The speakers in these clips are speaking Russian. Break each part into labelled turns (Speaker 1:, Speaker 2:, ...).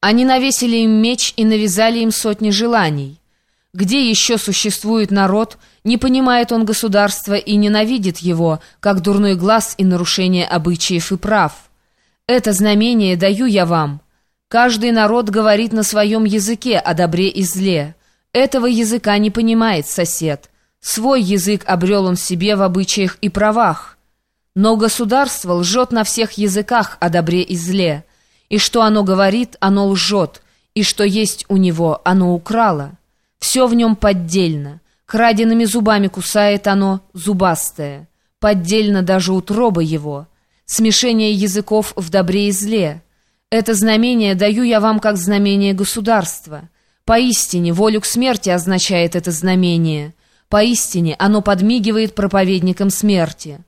Speaker 1: Они навесили им меч и навязали им сотни желаний. Где еще существует народ, не понимает он государства и ненавидит его, как дурной глаз и нарушение обычаев и прав. Это знамение даю я вам. Каждый народ говорит на своем языке о добре и зле. Этого языка не понимает сосед. Свой язык обрел он себе в обычаях и правах. Но государство лжет на всех языках о добре и зле. И что оно говорит, оно лжет, и что есть у него, оно украло. Все в нем поддельно. Краденными зубами кусает оно, зубастое. Поддельно даже утроба его. Смешение языков в добре и зле. Это знамение даю я вам как знамение государства. Поистине, волю к смерти означает это знамение. Поистине, оно подмигивает проповедникам смерти.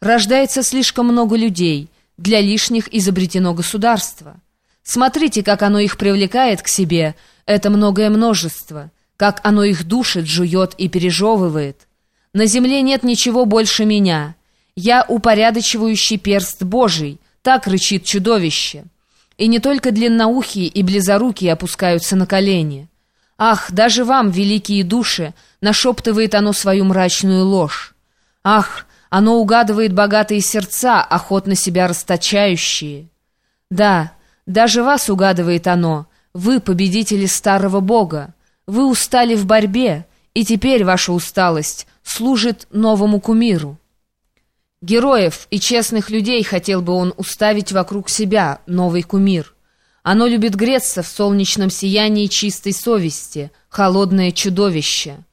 Speaker 1: Рождается слишком много людей — для лишних изобретено государство. Смотрите, как оно их привлекает к себе, это многое множество, как оно их душит, жует и пережевывает. На земле нет ничего больше меня. Я упорядочивающий перст Божий, так рычит чудовище. И не только длинноухие и близорукие опускаются на колени. Ах, даже вам, великие души, нашептывает оно свою мрачную ложь. Ах, оно угадывает богатые сердца, охотно себя расточающие. Да, даже вас угадывает оно. Вы победители старого бога. Вы устали в борьбе, и теперь ваша усталость служит новому кумиру. Героев и честных людей хотел бы он уставить вокруг себя, новый кумир. Оно любит греться в солнечном сиянии чистой совести, холодное чудовище.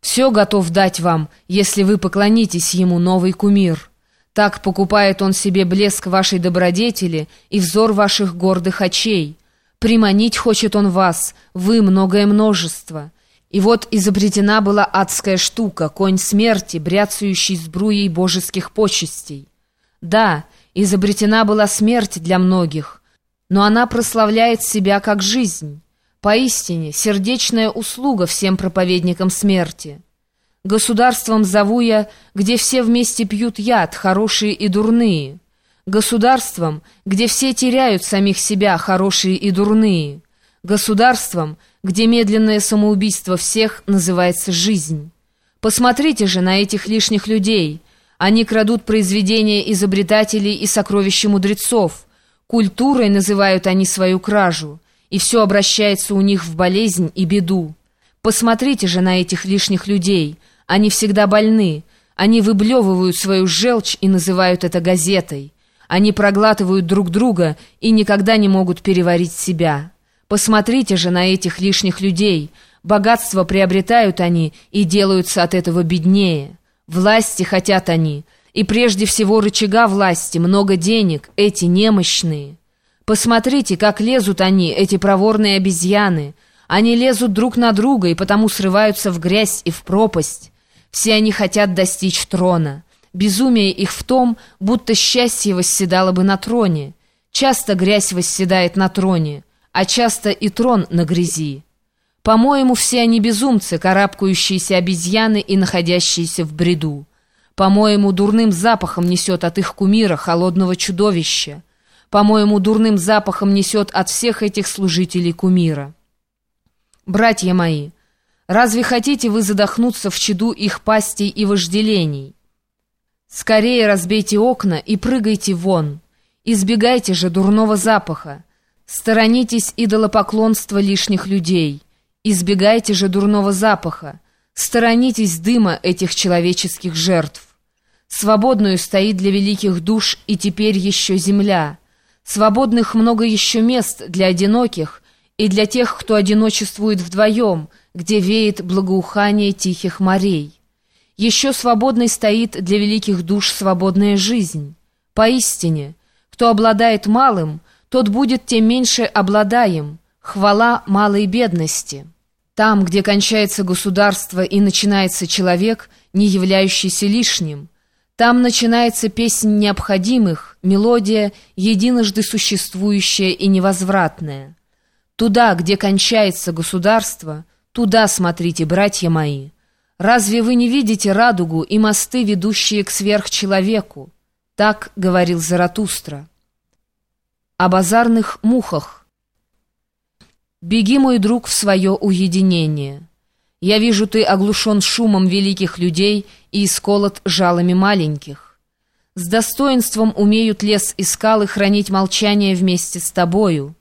Speaker 1: Все готов дать вам, если вы поклонитесь ему, новый кумир. Так покупает он себе блеск вашей добродетели и взор ваших гордых очей. Приманить хочет он вас, вы многое множество. И вот изобретена была адская штука, конь смерти, бряцающий сбруей божеских почестей. Да, изобретена была смерть для многих, но она прославляет себя как жизнь. Поистине, сердечная услуга всем проповедникам смерти. Государством зову я, где все вместе пьют яд, хорошие и дурные. Государством, где все теряют самих себя, хорошие и дурные. Государством, где медленное самоубийство всех называется жизнь. Посмотрите же на этих лишних людей. Они крадут произведения изобретателей и сокровища мудрецов. Культурой называют они свою кражу и все обращается у них в болезнь и беду. Посмотрите же на этих лишних людей, они всегда больны, они выблевывают свою желчь и называют это газетой. Они проглатывают друг друга и никогда не могут переварить себя. Посмотрите же на этих лишних людей, богатство приобретают они и делаются от этого беднее. Власти хотят они, и прежде всего рычага власти, много денег, эти немощные. Посмотрите, как лезут они, эти проворные обезьяны. Они лезут друг на друга и потому срываются в грязь и в пропасть. Все они хотят достичь трона. Безумие их в том, будто счастье восседало бы на троне. Часто грязь восседает на троне, а часто и трон на грязи. По-моему, все они безумцы, карабкающиеся обезьяны и находящиеся в бреду. По-моему, дурным запахом несет от их кумира холодного чудовища. По-моему, дурным запахом несет от всех этих служителей кумира. Братья мои, разве хотите вы задохнуться в чаду их пастей и вожделений? Скорее разбейте окна и прыгайте вон. Избегайте же дурного запаха. Сторонитесь идолопоклонства лишних людей. Избегайте же дурного запаха. Сторонитесь дыма этих человеческих жертв. Свободную стоит для великих душ и теперь еще земля. Свободных много еще мест для одиноких и для тех, кто одиночествует вдвоем, где веет благоухание тихих морей. Еще свободной стоит для великих душ свободная жизнь. Поистине, кто обладает малым, тот будет тем меньше обладаем. Хвала малой бедности. Там, где кончается государство и начинается человек, не являющийся лишним – там начинается песнь необходимых, мелодия, единожды существующая и невозвратная. Туда, где кончается государство, туда смотрите, братья мои. Разве вы не видите радугу и мосты, ведущие к сверхчеловеку? Так говорил Заратустра. О базарных мухах. Беги, мой друг, в свое уединение. Я вижу, ты оглушен шумом великих людей и исколот жалами маленьких. С достоинством умеют лес и скалы хранить молчание вместе с тобою —